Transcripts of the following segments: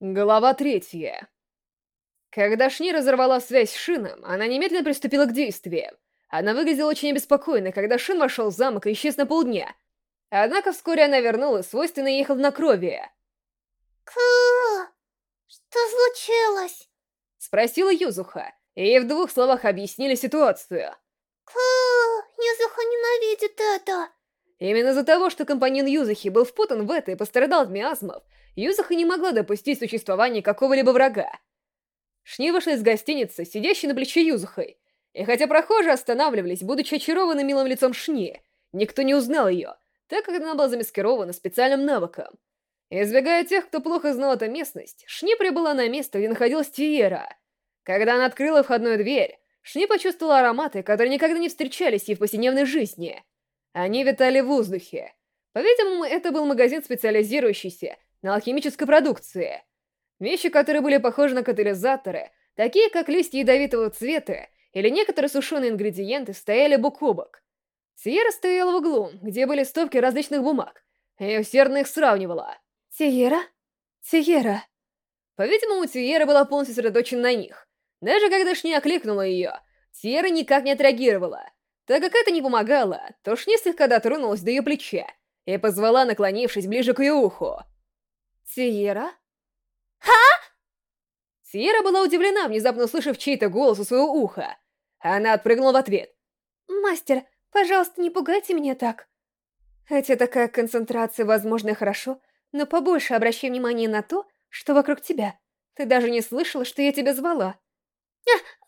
Глава третья. Когда Шни разорвала связь с Шином, она немедленно приступила к действиям. Она выглядела очень обеспокоенной, когда Шин вошел в замок и исчез на полдня. Однако вскоре она вернулась, свойственно ехал на крови. Ку, что случилось? Спросила Юзуха, и ей в двух словах объяснили ситуацию. Ку, Юзуха ненавидит это. Именно из-за того, что компаньон Юзухи был впутан в это и пострадал от миазмов, Юзуха не могла допустить существования какого-либо врага. Шни вышла из гостиницы, сидящей на плече Юзухой, и хотя прохожие останавливались, будучи очарованы милым лицом Шни, никто не узнал ее, так как она была замаскирована специальным навыком. Избегая тех, кто плохо знал эту местность, Шни прибыла на место, где находилась Тиера. Когда она открыла входную дверь, Шни почувствовала ароматы, которые никогда не встречались ей в повседневной жизни. Они витали в воздухе. По-видимому, это был магазин, специализирующийся на алхимической продукции. Вещи, которые были похожи на катализаторы, такие как листья ядовитого цвета или некоторые сушеные ингредиенты, стояли бок о бок. Сиера стояла в углу, где были стопки различных бумаг, и усердно их сравнивала. Сиера? Сиера. По-видимому, Тиера была полностью сосредоточена на них. Даже когда Шни окликнула ее, Тиера никак не отреагировала. Так как это не помогало, то Шни слегка дотронулась до ее плеча и позвала, наклонившись ближе к ее уху. Тиера? «Ха?» Сиера была удивлена, внезапно услышав чей-то голос у своего уха. Она отпрыгнула в ответ. «Мастер, пожалуйста, не пугайте меня так. Хотя такая концентрация, возможно, хорошо, но побольше обращай внимание на то, что вокруг тебя. Ты даже не слышала, что я тебя звала».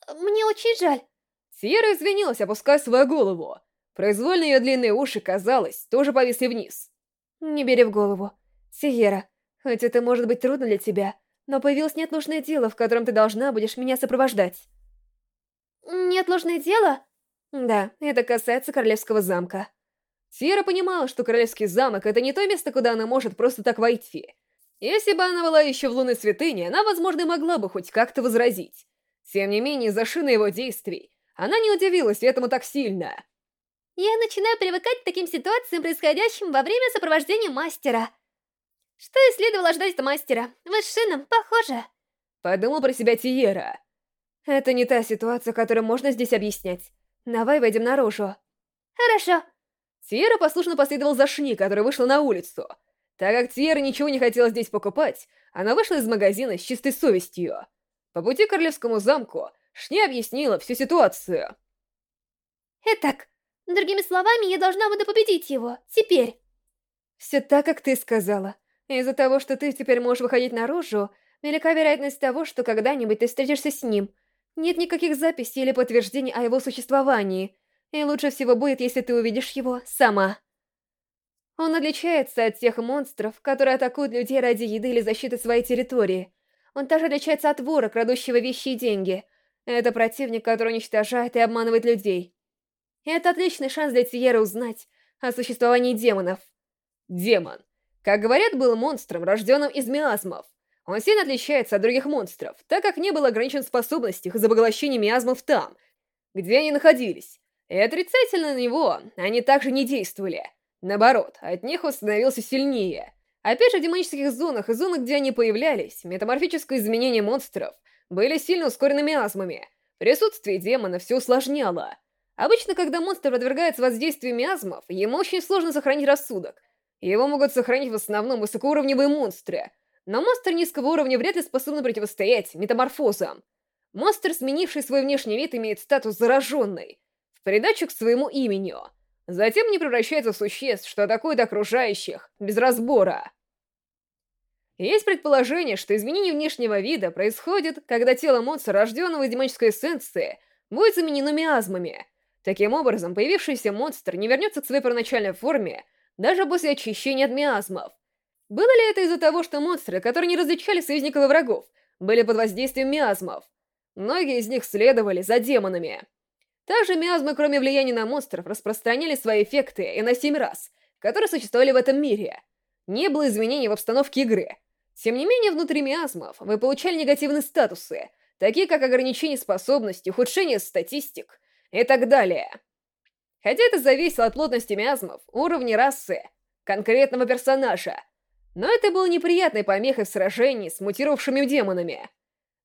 «А, мне очень жаль». Сиера извинилась, опуская свою голову. Произвольно ее длинные уши, казалось, тоже повисли вниз. «Не бери в голову. Сиера, хоть это может быть трудно для тебя, но появилось неотложное дело, в котором ты должна будешь меня сопровождать». «Неотложное дело?» «Да, это касается Королевского замка». Сьерра понимала, что Королевский замок — это не то место, куда она может просто так войти. Если бы она была еще в лунной святыне, она, возможно, могла бы хоть как-то возразить. Тем не менее, за шины его действий, она не удивилась этому так сильно. «Я начинаю привыкать к таким ситуациям, происходящим во время сопровождения мастера», что и следовало ждать от мастера. Вы с Шином похожи. Подумал про себя Тиера. Это не та ситуация, которую можно здесь объяснять. Давай выйдем наружу. Хорошо. Тиера послушно последовал за Шни, которая вышла на улицу. Так как Тиера ничего не хотела здесь покупать, она вышла из магазина с чистой совестью. По пути к Королевскому замку Шни объяснила всю ситуацию. Итак, другими словами, я должна буду победить его. Теперь. Все так, как ты сказала. Из-за того, что ты теперь можешь выходить наружу, велика вероятность того, что когда-нибудь ты встретишься с ним. Нет никаких записей или подтверждений о его существовании, и лучше всего будет, если ты увидишь его сама. Он отличается от тех монстров, которые атакуют людей ради еды или защиты своей территории. Он также отличается от вора, крадущего вещи и деньги. Это противник, который уничтожает и обманывает людей. И это отличный шанс для Тиера узнать о существовании демонов. Демон. Как говорят, был монстром, рожденным из миазмов. Он сильно отличается от других монстров, так как не был ограничен в способностях из-за поглощения миазмов там, где они находились. И отрицательно на него они также не действовали. Наоборот, от них он становился сильнее. Опять же, в демонических зонах и зонах, где они появлялись, метаморфическое изменение монстров были сильно ускорены миазмами. Присутствие демона все усложняло. Обычно, когда монстр подвергается воздействию миазмов, ему очень сложно сохранить рассудок, его могут сохранить в основном высокоуровневые монстры, но монстры низкого уровня вряд ли способны противостоять метаморфозам. Монстр, сменивший свой внешний вид, имеет статус зараженный, в придачу к своему имени. Затем не превращается в существ, что атакуют окружающих, без разбора. Есть предположение, что изменение внешнего вида происходит, когда тело монстра, рожденного из демонической эссенции, будет заменено миазмами. Таким образом, появившийся монстр не вернется к своей первоначальной форме, даже после очищения от миазмов. Было ли это из-за того, что монстры, которые не различали союзников и врагов, были под воздействием миазмов? Многие из них следовали за демонами. Также миазмы, кроме влияния на монстров, распространяли свои эффекты и на семь раз, которые существовали в этом мире. Не было изменений в обстановке игры. Тем не менее, внутри миазмов вы получали негативные статусы, такие как ограничение способностей, ухудшение статистик и так далее. Хотя это зависело от плотности миазмов, уровня расы, конкретного персонажа. Но это было неприятной помехой в сражении с мутировавшими демонами.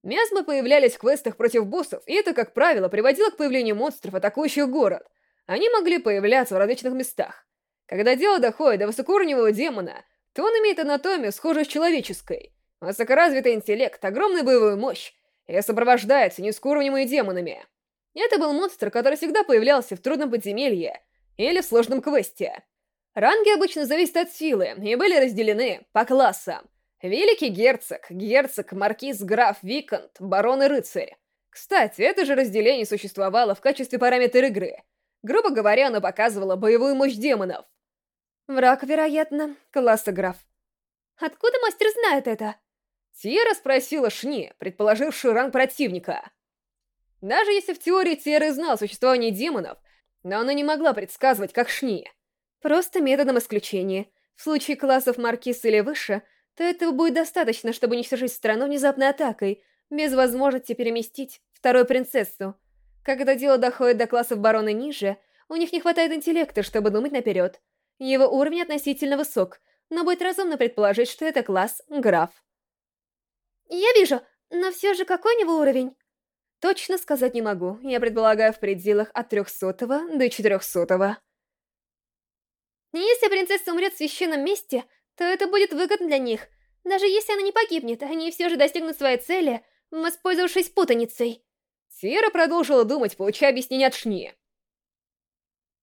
Миазмы появлялись в квестах против боссов, и это, как правило, приводило к появлению монстров, атакующих город. Они могли появляться в различных местах. Когда дело доходит до высокоуровневого демона, то он имеет анатомию, схожую с человеческой, высокоразвитый интеллект, огромную боевую мощь, и сопровождается низкоуровневыми демонами. Это был монстр, который всегда появлялся в трудном подземелье или в сложном квесте. Ранги обычно зависят от силы и были разделены по классам. Великий герцог, герцог, маркиз, граф, виконт, барон и рыцарь. Кстати, это же разделение существовало в качестве параметра игры. Грубо говоря, оно показывало боевую мощь демонов. Враг, вероятно, класса граф. Откуда мастер знает это? Тиера спросила Шни, предположившую ранг противника. Даже если в теории Тиера знал существование демонов, но она не могла предсказывать, как Шни. Просто методом исключения. В случае классов Маркиз или выше, то этого будет достаточно, чтобы уничтожить страну внезапной атакой, без возможности переместить вторую принцессу. Когда дело доходит до классов барона ниже, у них не хватает интеллекта, чтобы думать наперед. Его уровень относительно высок, но будет разумно предположить, что это класс граф. «Я вижу, но все же какой у него уровень?» Точно сказать не могу, я предполагаю в пределах от 300 до 400. Если принцесса умрет в священном месте, то это будет выгодно для них. Даже если она не погибнет, они все же достигнут своей цели, воспользовавшись путаницей. Сьерра продолжила думать, получая объяснение от Шни.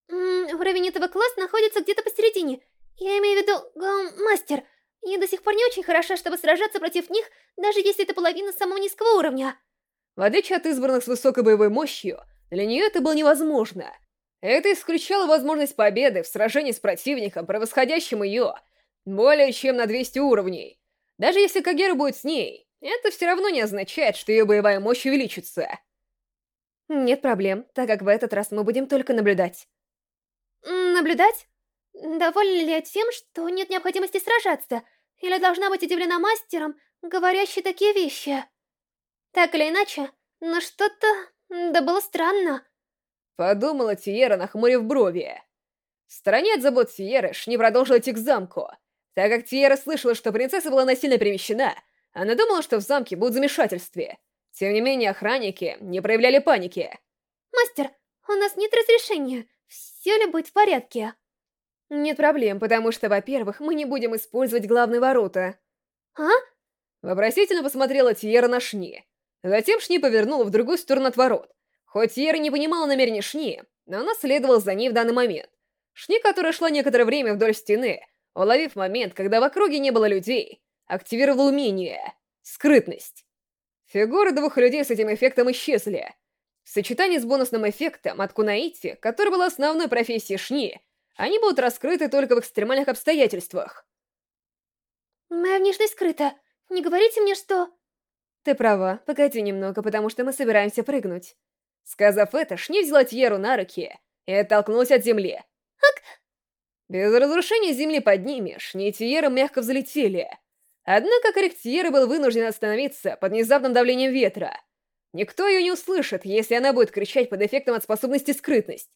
М -м, уровень этого класса находится где-то посередине. Я имею в виду, мастер. Я до сих пор не очень хороша, чтобы сражаться против них, даже если это половина самого низкого уровня. В отличие от избранных с высокой боевой мощью, для нее это было невозможно. Это исключало возможность победы в сражении с противником, превосходящим ее более чем на 200 уровней. Даже если Кагера будет с ней, это все равно не означает, что ее боевая мощь увеличится. Нет проблем, так как в этот раз мы будем только наблюдать. Наблюдать? Довольна ли я тем, что нет необходимости сражаться? Или должна быть удивлена мастером, говорящий такие вещи? Так или иначе, но что-то... да было странно. Подумала Тиера, нахмурив брови. В стороне от забот Тиеры Шни продолжила идти к замку. Так как Тиера слышала, что принцесса была насильно перемещена, она думала, что в замке будут замешательстве. Тем не менее, охранники не проявляли паники. «Мастер, у нас нет разрешения. Все ли будет в порядке?» «Нет проблем, потому что, во-первых, мы не будем использовать главные ворота». «А?» Вопросительно посмотрела Тиера на Шни. Затем Шни повернула в другую сторону от ворот. Хоть Тиера не понимала намерений Шни, но она следовала за ней в данный момент. Шни, которая шла некоторое время вдоль стены, уловив момент, когда в округе не было людей, активировала умение — скрытность. Фигуры двух людей с этим эффектом исчезли. В сочетании с бонусным эффектом от Кунаити, который был основной профессией Шни, они будут раскрыты только в экстремальных обстоятельствах. «Моя внешность скрыта. Не говорите мне, что...» «Ты права. Погоди немного, потому что мы собираемся прыгнуть». Сказав это, Шни взяла Тьеру на руки и оттолкнулась от земли. «Ак!» Без разрушения земли под ними, Шни и Тьера мягко взлетели. Однако Корректьера был вынужден остановиться под внезапным давлением ветра. Никто ее не услышит, если она будет кричать под эффектом от способности скрытность.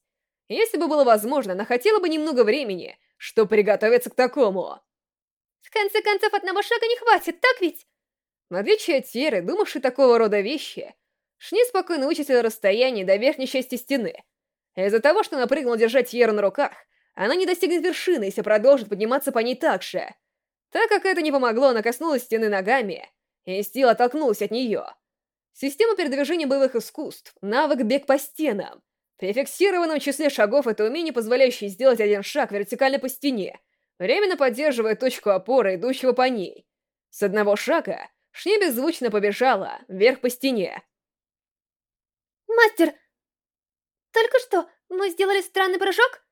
Если бы было возможно, она хотела бы немного времени, чтобы приготовиться к такому. В конце концов, одного шага не хватит, так ведь? В отличие от Теры, думавшей такого рода вещи, Шни спокойно вычислила расстояние до верхней части стены. Из-за того, что она прыгнула держать Теру на руках, она не достигнет вершины, если продолжит подниматься по ней так же. Так как это не помогло, она коснулась стены ногами, и Стил оттолкнулась от нее. Система передвижения боевых искусств, навык бег по стенам. При фиксированном числе шагов это умение, позволяющее сделать один шаг вертикально по стене, временно поддерживая точку опоры, идущего по ней. С одного шага Шни беззвучно побежала вверх по стене. «Мастер, только что мы сделали странный прыжок?»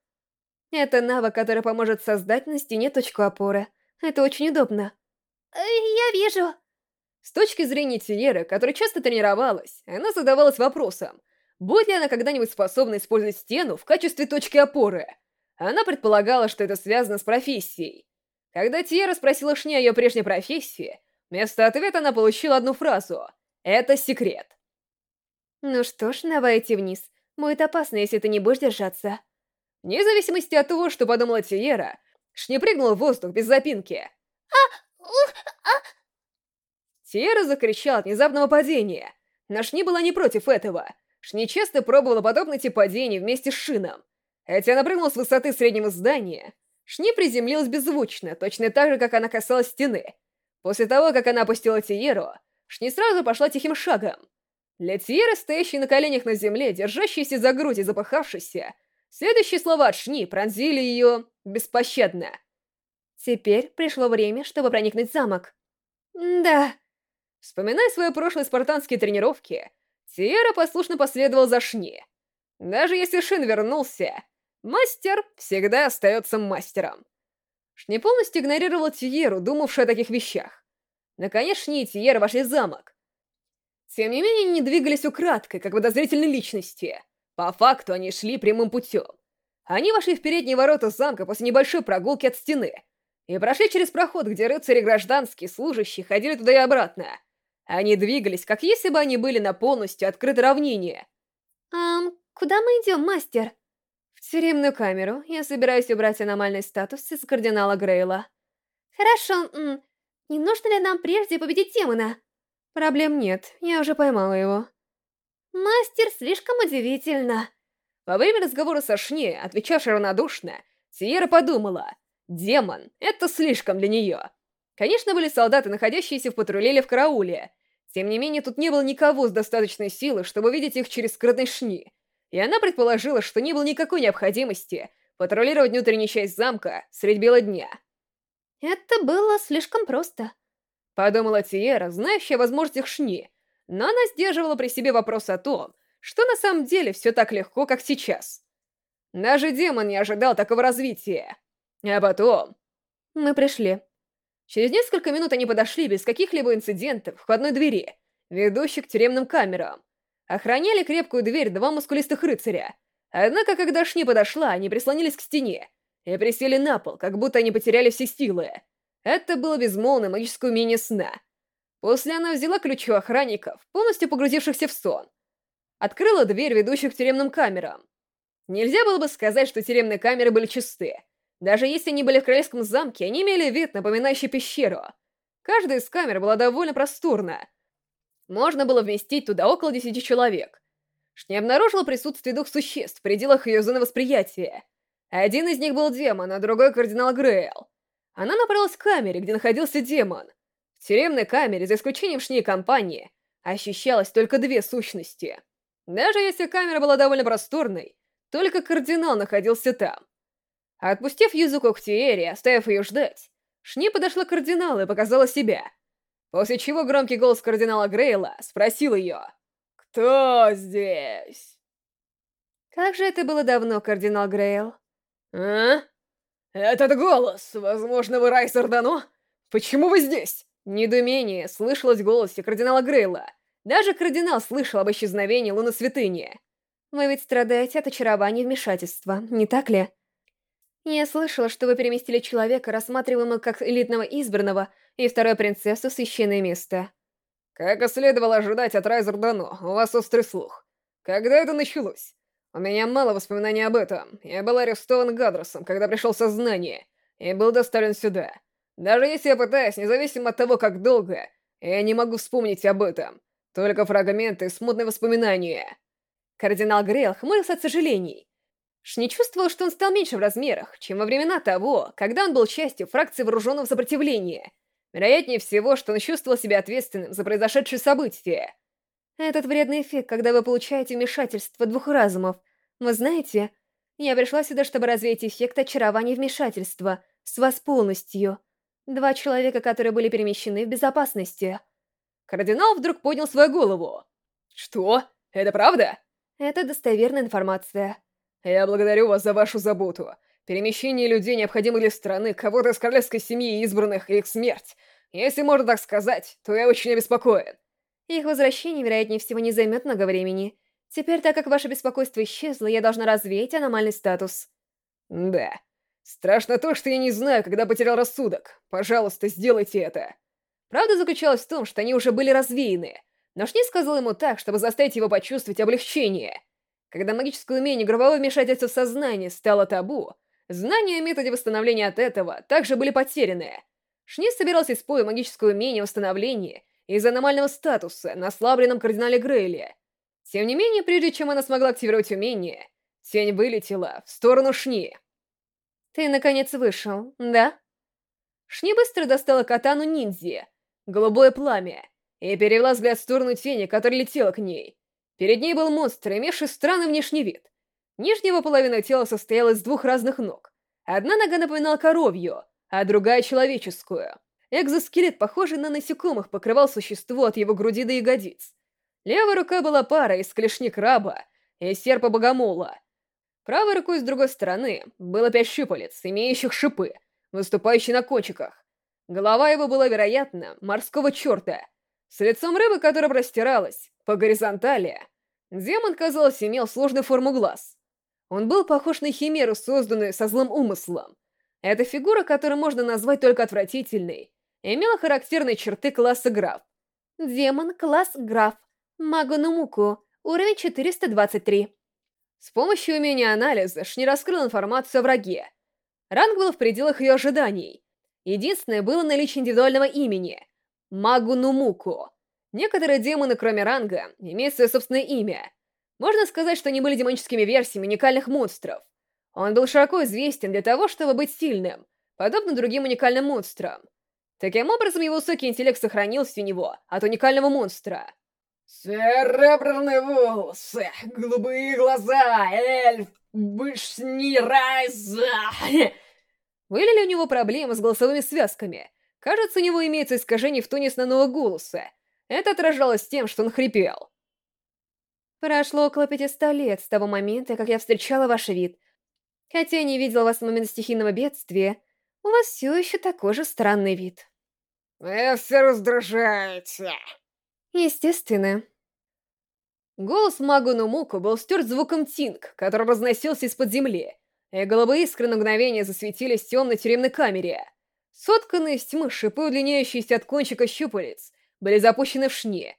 Это навык, который поможет создать на стене точку опоры. Это очень удобно. Э, я вижу. С точки зрения Тиеры, которая часто тренировалась, она задавалась вопросом, будет ли она когда-нибудь способна использовать стену в качестве точки опоры. Она предполагала, что это связано с профессией. Когда Тиера спросила Шни о ее прежней профессии, вместо ответа она получила одну фразу «Это секрет». Ну что ж, давай идти вниз. Будет опасно, если ты не будешь держаться. Вне зависимости от того, что подумала Тиера, Шни прыгнула в воздух без запинки. А! Ух! А! Тиера закричал от внезапного падения. Но Шни была не против этого. Шни часто пробовала подобный тип падений вместе с Шином. Хотя она прыгнула с высоты среднего здания, Шни приземлилась беззвучно, точно так же, как она касалась стены. После того, как она опустила Тиеру, Шни сразу пошла тихим шагом. Для Тиеры, стоящей на коленях на земле, держащейся за грудь и запыхавшейся, следующие слова от Шни пронзили ее беспощадно. Теперь пришло время, чтобы проникнуть в замок. Да. Вспоминая свои прошлые спартанские тренировки, Тиера послушно последовал за Шни. Даже если Шин вернулся, мастер всегда остается мастером. Шни полностью игнорировала Тиеру, думавшую о таких вещах. Наконец Шни и Тиера вошли в замок. Тем не менее, они не двигались украдкой, как подозрительные личности. По факту они шли прямым путем. Они вошли в передние ворота замка после небольшой прогулки от стены и прошли через проход, где рыцари гражданские, служащие, ходили туда и обратно. Они двигались, как если бы они были на полностью открытой равнине. «Ам, куда мы идем, мастер?» «В тюремную камеру. Я собираюсь убрать аномальный статус из кардинала Грейла». «Хорошо. М не нужно ли нам прежде победить демона?» Проблем нет, я уже поймала его. Мастер слишком удивительно. Во время разговора со Шни, отвечавшей равнодушно, Сиера подумала, демон — это слишком для нее. Конечно, были солдаты, находящиеся в патруле или в карауле. Тем не менее, тут не было никого с достаточной силой, чтобы видеть их через скрытный Шни. И она предположила, что не было никакой необходимости патрулировать внутреннюю часть замка средь бела дня. Это было слишком просто. Подумала Тиера, знающая о возможностях Шни, но она сдерживала при себе вопрос о том, что на самом деле все так легко, как сейчас. Даже демон не ожидал такого развития. А потом... Мы пришли. Через несколько минут они подошли без каких-либо инцидентов к входной двери, ведущей к тюремным камерам. Охраняли крепкую дверь два мускулистых рыцаря. Однако, когда Шни подошла, они прислонились к стене и присели на пол, как будто они потеряли все силы. Это было безмолвное магическое умение сна. После она взяла ключи у охранников, полностью погрузившихся в сон. Открыла дверь, ведущую к тюремным камерам. Нельзя было бы сказать, что тюремные камеры были чисты. Даже если они были в королевском замке, они имели вид, напоминающий пещеру. Каждая из камер была довольно просторна. Можно было вместить туда около десяти человек. Шни обнаружила присутствие двух существ в пределах ее зоны восприятия. Один из них был демон, а другой — кардинал Грейл. Она направилась к камере, где находился демон. В тюремной камере, за исключением шней компании, ощущалось только две сущности. Даже если камера была довольно просторной, только кардинал находился там. Отпустив Юзуку к оставив ее ждать, Шни подошла к кардиналу и показала себя. После чего громкий голос кардинала Грейла спросил ее «Кто здесь?» Как же это было давно, кардинал Грейл? «А?» «Этот голос! Возможно, вы Райсер Дано? Почему вы здесь?» Недумение слышалось в голосе кардинала Грейла. Даже кардинал слышал об исчезновении луны святыни. «Вы ведь страдаете от очарования вмешательства, не так ли?» «Я слышала, что вы переместили человека, рассматриваемого как элитного избранного, и второй принцессу в священное место». «Как и следовало ожидать от Райзер Дано, у вас острый слух. Когда это началось?» У меня мало воспоминаний об этом. Я был арестован Гадросом, когда пришел сознание, и был доставлен сюда. Даже если я пытаюсь, независимо от того, как долго, я не могу вспомнить об этом. Только фрагменты, смутные воспоминания. Кардинал Грейл хмурился от сожалений. Шни чувствовал, что он стал меньше в размерах, чем во времена того, когда он был частью фракции вооруженного сопротивления. Вероятнее всего, что он чувствовал себя ответственным за произошедшие события. Этот вредный эффект, когда вы получаете вмешательство двух разумов. Вы знаете, я пришла сюда, чтобы развеять эффект очарования вмешательства. С вас полностью. Два человека, которые были перемещены в безопасности. Кардинал вдруг поднял свою голову. Что? Это правда? Это достоверная информация. Я благодарю вас за вашу заботу. Перемещение людей необходимо для страны, кого-то из королевской семьи избранных и их смерть. Если можно так сказать, то я очень обеспокоен. Их возвращение, вероятнее всего, не займет много времени. Теперь, так как ваше беспокойство исчезло, я должна развеять аномальный статус. Да. Страшно то, что я не знаю, когда потерял рассудок. Пожалуйста, сделайте это. Правда заключалась в том, что они уже были развеяны, но Шни сказал ему так, чтобы заставить его почувствовать облегчение. Когда магическое умение гробовое вмешательство в сознание стало табу, знания о методе восстановления от этого также были потеряны. Шни собирался использовать магическое умение восстановления из-за аномального статуса на ослабленном кардинале Грейле. Тем не менее, прежде чем она смогла активировать умение, тень вылетела в сторону Шни. «Ты, наконец, вышел, да?» Шни быстро достала катану ниндзя, голубое пламя, и перевела взгляд в сторону тени, которая летела к ней. Перед ней был монстр, имевший странный внешний вид. Нижняя половина тела состояла из двух разных ног. Одна нога напоминала коровью, а другая — человеческую. Экзоскелет, похожий на насекомых, покрывал существо от его груди до ягодиц. Левая рука была пара из клешни краба и серпа богомола. Правой рукой с другой стороны было пять щупалец, имеющих шипы, выступающие на кончиках. Голова его была, вероятно, морского черта, с лицом рыбы, которая простиралась по горизонтали. Демон, казалось, имел сложную форму глаз. Он был похож на химеру, созданную со злым умыслом. Эта фигура, которую можно назвать только отвратительной, имела характерные черты класса граф. Демон, класс граф. Магонумуку, уровень 423. С помощью умения анализа Шни раскрыл информацию о враге. Ранг был в пределах ее ожиданий. Единственное было наличие индивидуального имени — Магунумуку. Некоторые демоны, кроме ранга, имеют свое собственное имя. Можно сказать, что они были демоническими версиями уникальных монстров. Он был широко известен для того, чтобы быть сильным, подобно другим уникальным монстрам. Таким образом, его высокий интеллект сохранился у него от уникального монстра. Серебряные волосы, голубые глаза, эльф, бышни райза. Были ли у него проблемы с голосовыми связками? Кажется, у него имеется искажение в тоне основного голоса. Это отражалось тем, что он хрипел. Прошло около 500 лет с того момента, как я встречала ваш вид. Хотя я не видела вас в момент стихийного бедствия, у вас все еще такой же странный вид. Вы все раздражаете. Естественно. Голос Магуну Муку был стерт звуком тинг, который разносился из-под земли, и голубые искры на мгновение засветились в темной тюремной камере. Сотканные из тьмы шипы, удлиняющиеся от кончика щупалец, были запущены в шне.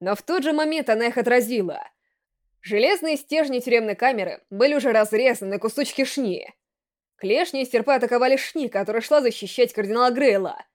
Но в тот же момент она их отразила. Железные стержни тюремной камеры были уже разрезаны на кусочки шни. Клешни и серпы атаковали шни, которая шла защищать кардинала Грейла —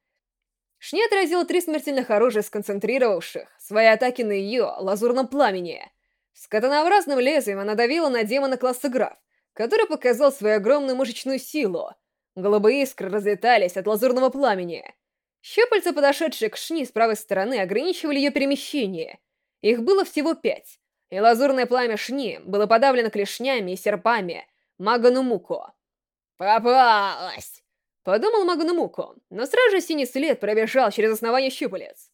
Шни отразила три смертельных оружия, сконцентрировавших свои атаки на ее лазурном пламени. С катанообразным лезвием она давила на демона класса граф, который показал свою огромную мышечную силу. Голубые искры разлетались от лазурного пламени. Щупальца, подошедшие к Шни с правой стороны, ограничивали ее перемещение. Их было всего пять, и лазурное пламя Шни было подавлено клешнями и серпами Маганумуко. «Попалась!» Подумал Магнумуку, но сразу же синий след пробежал через основание щупалец.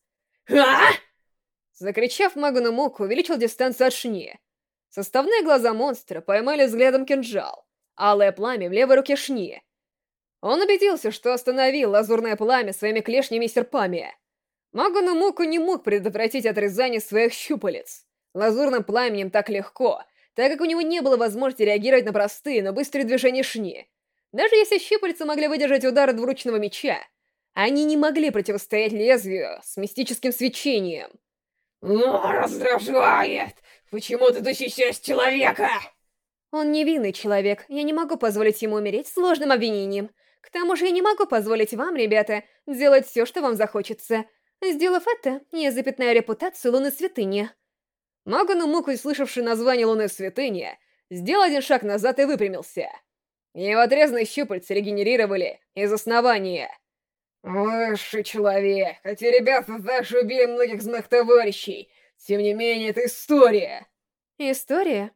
«А!» Закричав, Магнумуку увеличил дистанцию от Шни. Составные глаза монстра поймали взглядом кинжал, алое пламя в левой руке Шни. Он убедился, что остановил лазурное пламя своими клешнями и серпами. Магнумуку не мог предотвратить отрезание своих щупалец. Лазурным пламенем так легко, так как у него не было возможности реагировать на простые, но быстрые движения Шни. Даже если щупальца могли выдержать удар двуручного меча, они не могли противостоять лезвию с мистическим свечением. «Ну, раздражает! Почему ты защищаешь человека?» Он невинный человек, я не могу позволить ему умереть сложным обвинением. К тому же я не могу позволить вам, ребята, делать все, что вам захочется. Сделав это, я запятнаю репутацию Луны Святыни. Магану Муку, слышавший название Луны Святыни, сделал один шаг назад и выпрямился. Его отрезанные щупальца регенерировали из основания. Высший человек, хотя ребята также убили многих моих товарищей. Тем не менее, это история. История?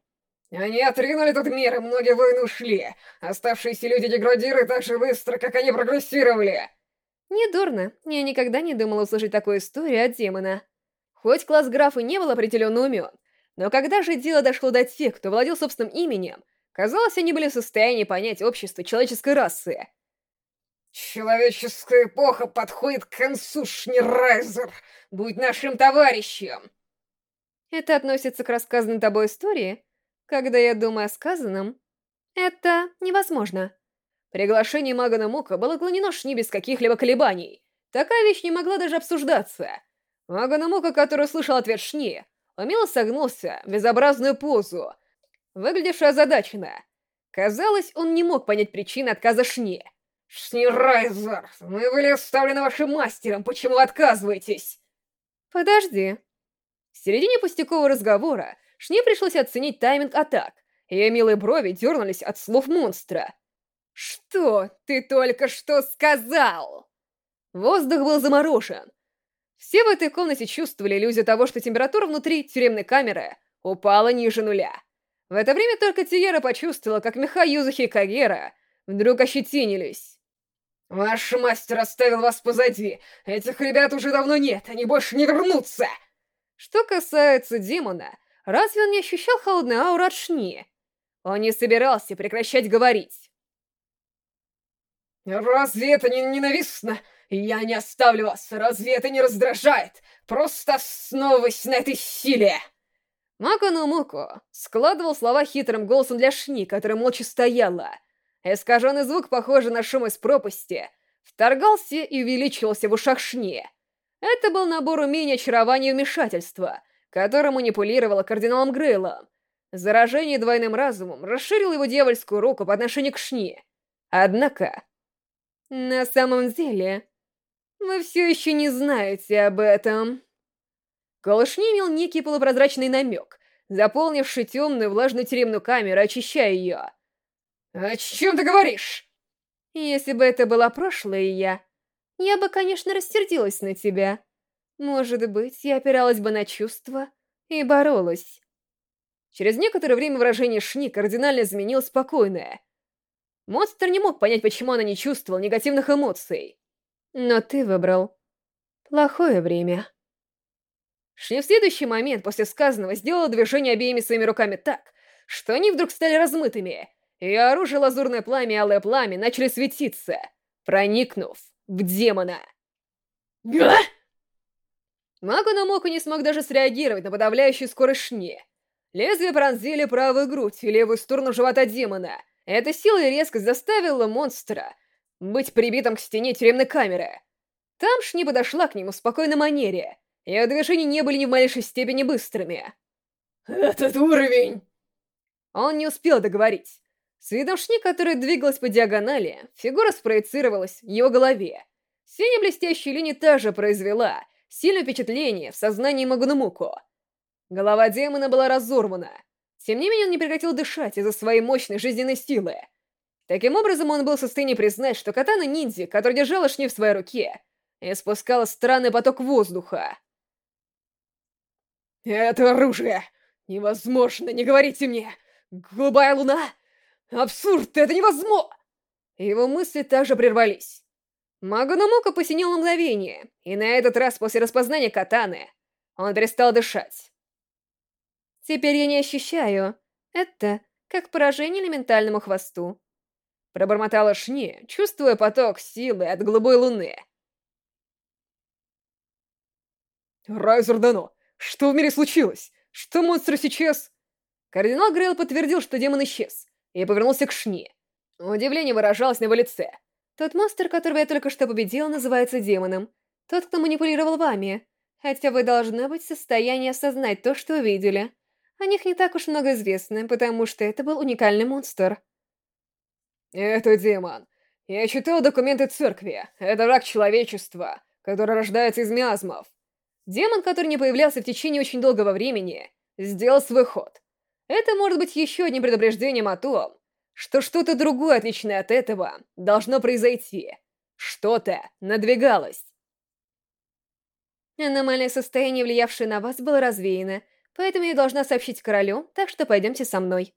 Они отрынули тот мир, и многие воины ушли. Оставшиеся люди деградируют так же быстро, как они прогрессировали. Недурно. Я никогда не думала услышать такую историю от демона. Хоть класс графа не был определенно умен, но когда же дело дошло до тех, кто владел собственным именем, Казалось, они были в состоянии понять общество человеческой расы. «Человеческая эпоха подходит к концу, Шнирайзер! Будь нашим товарищем!» Это относится к рассказанной тобой истории? Когда я думаю о сказанном, это невозможно. Приглашение Магана Мука было отклонено Шни без каких-либо колебаний. Такая вещь не могла даже обсуждаться. Магана Мука, который услышал ответ Шни, умело согнулся в безобразную позу, выглядевший озадаченно. Казалось, он не мог понять причины отказа Шни. Шнирайзер, мы были оставлены вашим мастером, почему отказываетесь? Подожди. В середине пустякового разговора Шне пришлось оценить тайминг атак. Ее милые брови дернулись от слов монстра. «Что ты только что сказал?» Воздух был заморожен. Все в этой комнате чувствовали иллюзию того, что температура внутри тюремной камеры упала ниже нуля. В это время только Тиера почувствовала, как меха Юзухи и Кагера вдруг ощетинились. «Ваш мастер оставил вас позади. Этих ребят уже давно нет, они больше не вернутся!» Что касается демона, разве он не ощущал холодной ауру от Шни? Он не собирался прекращать говорить. «Разве это не ненавистно? Я не оставлю вас. Разве это не раздражает? Просто основываясь на этой силе!» Макону Муко складывал слова хитрым голосом для Шни, которая молча стояла. Искаженный звук, похожий на шум из пропасти, вторгался и увеличивался в ушах Шни. Это был набор умений очарования и вмешательства, которым манипулировала кардиналом Грейлом. Заражение двойным разумом расширило его дьявольскую руку по отношению к Шни. Однако, на самом деле, вы все еще не знаете об этом. Колышни имел некий полупрозрачный намек, заполнивший темную влажную тюремную камеру, очищая ее. «О чем ты говоришь?» «Если бы это была прошлое я, я бы, конечно, рассердилась на тебя. Может быть, я опиралась бы на чувства и боролась». Через некоторое время выражение Шни кардинально изменилось спокойное. Монстр не мог понять, почему она не чувствовала негативных эмоций. Но ты выбрал плохое время. Шни в следующий момент после сказанного сделала движение обеими своими руками так, что они вдруг стали размытыми, и оружие лазурное пламя и алое пламя начали светиться, проникнув в демона. Га! Магу Моку не смог даже среагировать на подавляющую скорость Шни. Лезвие пронзили правую грудь и левую сторону живота демона. Эта сила и резкость заставила монстра быть прибитым к стене тюремной камеры. Там Шни подошла к нему в спокойной манере. Ее движения не были ни в малейшей степени быстрыми. «Этот уровень!» Он не успел договорить. С видом Шни, которая двигалась по диагонали, фигура спроецировалась в его голове. Синяя блестящая линия также произвела сильное впечатление в сознании Магунумуко. Голова демона была разорвана. Тем не менее, он не прекратил дышать из-за своей мощной жизненной силы. Таким образом, он был в состоянии признать, что катана ниндзя, которая держала шни в своей руке, испускала странный поток воздуха. «Это оружие! Невозможно, не говорите мне! Голубая луна! Абсурд, это невозможно!» Его мысли также прервались. Магунумука посинел на мгновение, и на этот раз после распознания катаны он перестал дышать. «Теперь я не ощущаю. Это как поражение элементальному хвосту». Пробормотала Шни, чувствуя поток силы от голубой луны. «Райзер Дано, что в мире случилось? Что монстр сейчас?» Кардинал Грейл подтвердил, что демон исчез, и повернулся к Шни. Удивление выражалось на его лице. «Тот монстр, которого я только что победил, называется демоном. Тот, кто манипулировал вами. Хотя вы должны быть в состоянии осознать то, что увидели. О них не так уж много известно, потому что это был уникальный монстр». «Это демон. Я читал документы церкви. Это враг человечества, который рождается из миазмов. Демон, который не появлялся в течение очень долгого времени, сделал свой ход. Это может быть еще одним предупреждением о том, что что-то другое, отличное от этого, должно произойти. Что-то надвигалось. Аномальное состояние, влиявшее на вас, было развеяно, поэтому я должна сообщить королю, так что пойдемте со мной.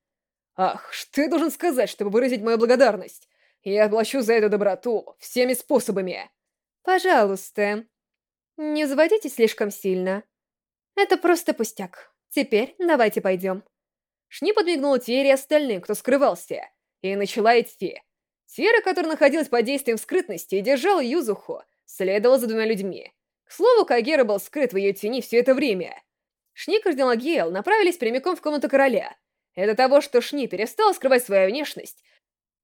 Ах, что я должен сказать, чтобы выразить мою благодарность? Я отплачу за эту доброту всеми способами. Пожалуйста. Не заводите слишком сильно. Это просто пустяк. Теперь давайте пойдем. Шни подмигнула Тиере и остальным, кто скрывался, и начала идти. Тиера, которая находилась под действием скрытности и держала Юзуху, следовала за двумя людьми. К слову, Кагера был скрыт в ее тени все это время. Шни и Гейл направились прямиком в комнату короля. Это того, что Шни перестала скрывать свою внешность.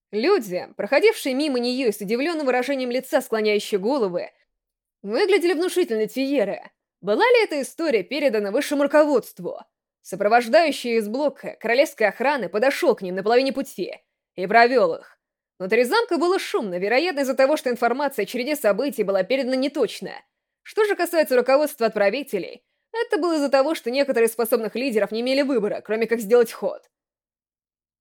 Люди, проходившие мимо нее с удивленным выражением лица, склоняющие головы, выглядели внушительно Тиеры. Была ли эта история передана высшему руководству? Сопровождающий из блока королевской охраны подошел к ним на половине пути и провел их. Внутри замка было шумно, вероятно из-за того, что информация о череде событий была передана неточно. Что же касается руководства отправителей, это было из-за того, что некоторые способных лидеров не имели выбора, кроме как сделать ход.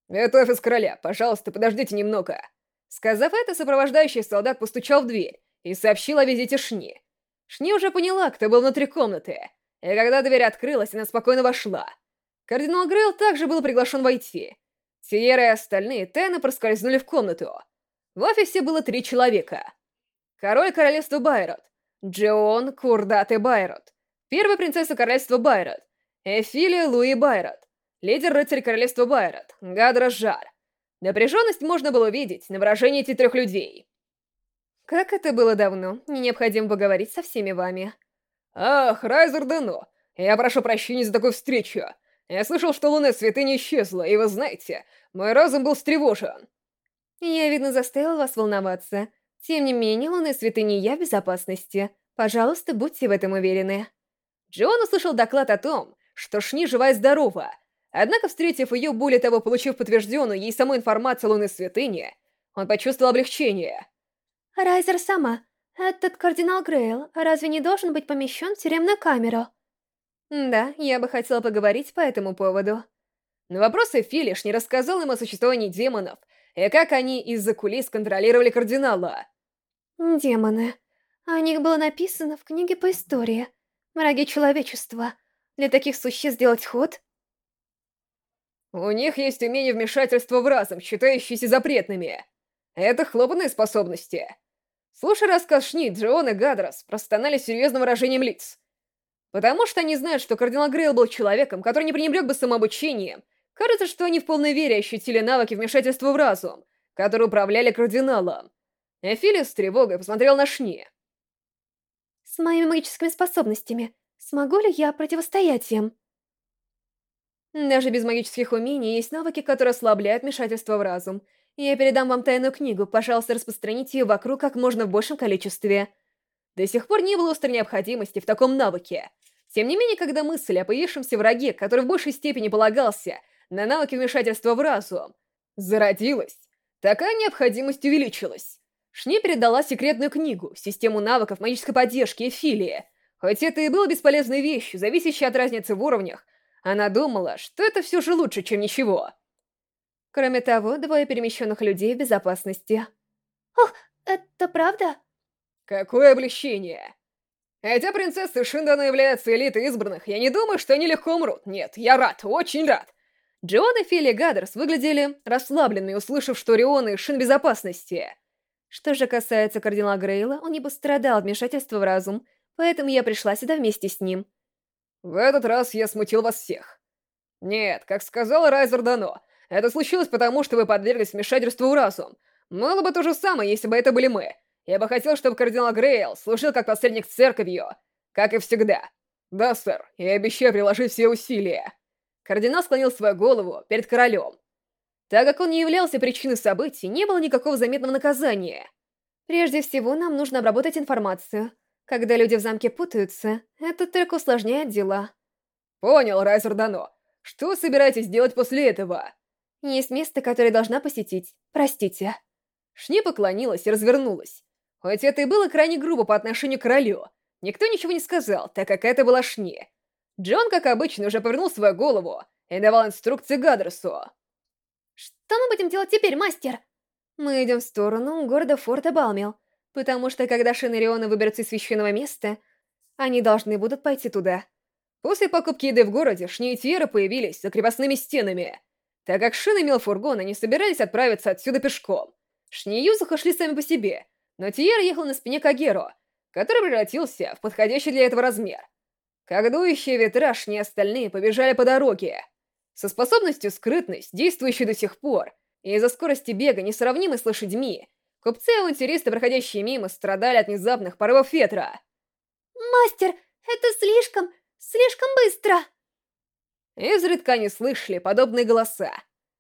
«Это офис короля, пожалуйста, подождите немного». Сказав это, сопровождающий солдат постучал в дверь и сообщил о визите Шни. Шни уже поняла, кто был внутри комнаты, и когда дверь открылась, она спокойно вошла. Кардинал Грейл также был приглашен войти. Сиера и остальные тайно проскользнули в комнату. В офисе было три человека. Король королевства Байрот, Джион Курдат и Байрот, первая принцесса королевства Байрот, Эфилия Луи Байрот, лидер рыцарь королевства Байрот, Гадра Жар. Напряженность можно было видеть на выражении этих трех людей. Как это было давно, необходимо поговорить со всеми вами. Ах, Райзер Дано, я прошу прощения за такую встречу. Я слышал, что лунная святыня исчезла, и вы знаете, мой разум был встревожен. Я, видно, заставила вас волноваться. Тем не менее, лунная святыня я в безопасности. Пожалуйста, будьте в этом уверены. Джон услышал доклад о том, что Шни жива и здорова. Однако, встретив ее, более того, получив подтвержденную ей саму информацию о лунной святыне, он почувствовал облегчение. Райзер сама, этот кардинал Грейл разве не должен быть помещен в тюремную камеру? Да, я бы хотела поговорить по этому поводу. На вопросы Филиш не рассказал им о существовании демонов и как они из-за кулис контролировали кардинала. Демоны. О них было написано в книге по истории. Враги человечества. Для таких существ сделать ход? У них есть умение вмешательства в разум, считающиеся запретными. Это хлопотные способности. Слушай рассказ Шни, Джон и Гадрос простонали серьезным выражением лиц. Потому что они знают, что кардинал Грейл был человеком, который не пренебрег бы самообучением. Кажется, что они в полной вере ощутили навыки вмешательства в разум, которые управляли кардиналом. Эфилиус с тревогой посмотрел на Шни. «С моими магическими способностями смогу ли я противостоять им?» Даже без магических умений есть навыки, которые ослабляют вмешательство в разум. Я передам вам тайную книгу, пожалуйста, распространите ее вокруг как можно в большем количестве. До сих пор не было острой необходимости в таком навыке. Тем не менее, когда мысль о появившемся враге, который в большей степени полагался на навыки вмешательства в разум, зародилась, такая необходимость увеличилась. Шни передала секретную книгу, систему навыков магической поддержки и филии. Хоть это и было бесполезной вещью, зависящей от разницы в уровнях, она думала, что это все же лучше, чем ничего. Кроме того, двое перемещенных людей в безопасности. Ох, это правда? Какое облегчение! Хотя принцесса Шиндана является элитой избранных, я не думаю, что они легко умрут. Нет, я рад, очень рад. Джон и Фили Гадерс выглядели расслабленными, услышав, что Рион и Шин безопасности. Что же касается кардинала Грейла, он не пострадал от вмешательства в разум, поэтому я пришла сюда вместе с ним. В этот раз я смутил вас всех. Нет, как сказал Райзер Дано, это случилось потому, что вы подверглись вмешательству в разум. Было бы то же самое, если бы это были мы. Я бы хотел, чтобы кардинал Грейл служил как посредник церковью, как и всегда. Да, сэр, я обещаю приложить все усилия. Кардинал склонил свою голову перед королем. Так как он не являлся причиной событий, не было никакого заметного наказания. Прежде всего, нам нужно обработать информацию. Когда люди в замке путаются, это только усложняет дела. Понял, Райзер Дано. Что собираетесь делать после этого? Есть место, которое должна посетить. Простите. Шни поклонилась и развернулась. Хоть это и было крайне грубо по отношению к королю, никто ничего не сказал, так как это была Шни. Джон, как обычно, уже повернул свою голову и давал инструкции Гадресу. «Что мы будем делать теперь, мастер?» «Мы идем в сторону города Форта Балмил потому что когда Шин и Риона выберутся из священного места, они должны будут пойти туда. После покупки еды в городе Шни и Тьера появились за крепостными стенами. Так как Шин имел фургон, они собирались отправиться отсюда пешком. Шни и Юзуха шли сами по себе, но Тьера ехал на спине Кагеро, который превратился в подходящий для этого размер. Как дующие ветра, Шни и остальные побежали по дороге. Со способностью скрытность, действующей до сих пор, и из-за скорости бега, несравнимой с лошадьми, Купцы и авантюристы, проходящие мимо, страдали от внезапных порывов ветра. «Мастер, это слишком, слишком быстро!» Изредка они слышали подобные голоса.